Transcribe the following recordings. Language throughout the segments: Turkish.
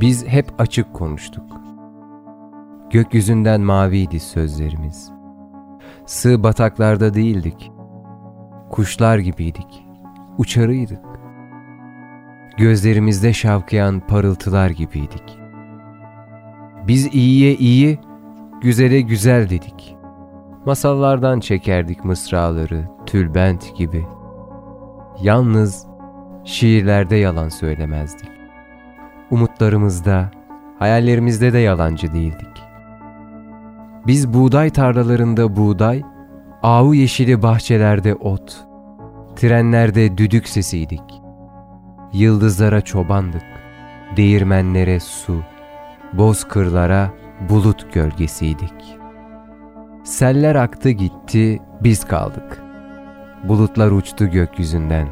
Biz hep açık konuştuk. Gökyüzünden maviydi sözlerimiz. Sığ bataklarda değildik. Kuşlar gibiydik. Uçarıydık. Gözlerimizde şavkayan parıltılar gibiydik. Biz iyiye iyi, güzele güzel dedik. Masallardan çekerdik mısraları, tülbent gibi. Yalnız şiirlerde yalan söylemezdik. Umutlarımızda, hayallerimizde de yalancı değildik. Biz buğday tarlalarında buğday, avu yeşili bahçelerde ot, trenlerde düdük sesiydik. Yıldızlara çobandık, değirmenlere su, bozkırlara bulut gölgesiydik. Seller aktı gitti, biz kaldık. Bulutlar uçtu gökyüzünden.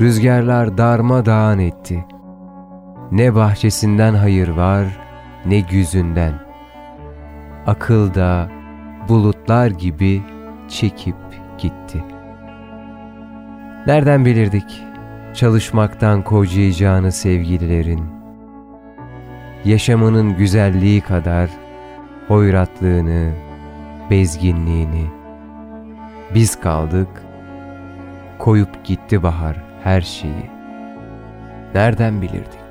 Rüzgarlar darmadağın etti. Ne bahçesinden hayır var, ne güzünden. Akılda bulutlar gibi çekip gitti. Nereden bilirdik çalışmaktan kocayacağını sevgililerin? Yaşamının güzelliği kadar hoyratlığını, bezginliğini. Biz kaldık, koyup gitti bahar her şeyi. Nereden bilirdik?